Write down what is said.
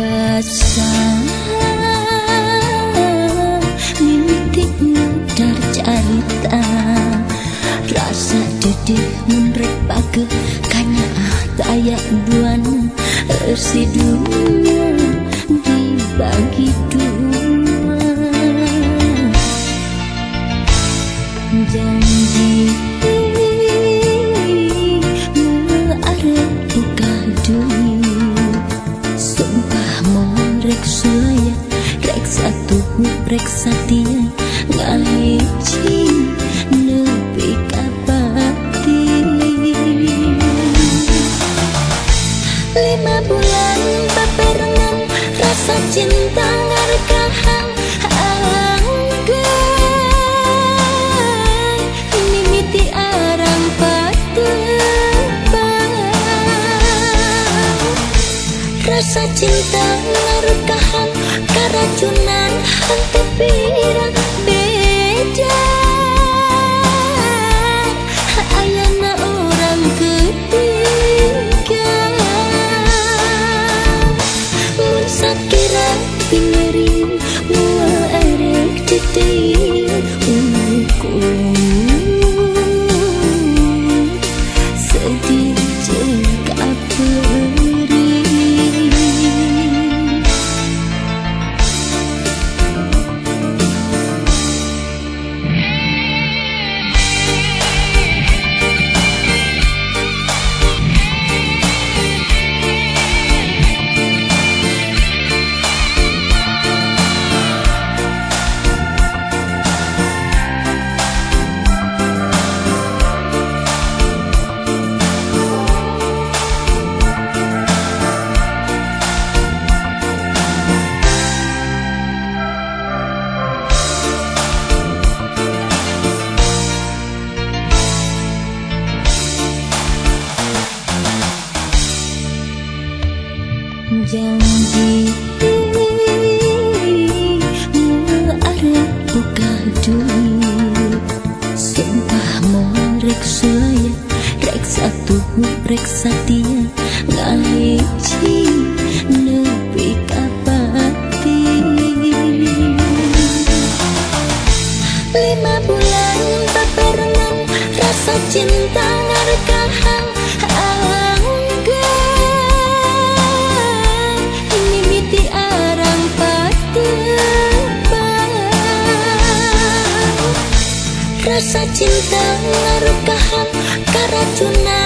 Basah, mimpimu Rasa dedih menerpa kekanyaan tak ayat buana dua janji arep buka dunia. Sumpah mau rek sulaya rek satu rek satia rasa cinta ngarekahan anggai mimiti arang patebang rasa cinta ngarekahan karacunan hati pirang do rek satia ngaji nepi lima bulan baperengan rasa cinta patebang rasa cinta ngarekahan karacunan